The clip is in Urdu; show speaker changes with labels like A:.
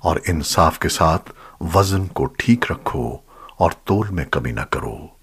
A: اور انصاف کے ساتھ وزن کو ٹھیک رکھو اور تول میں کمی نہ کرو۔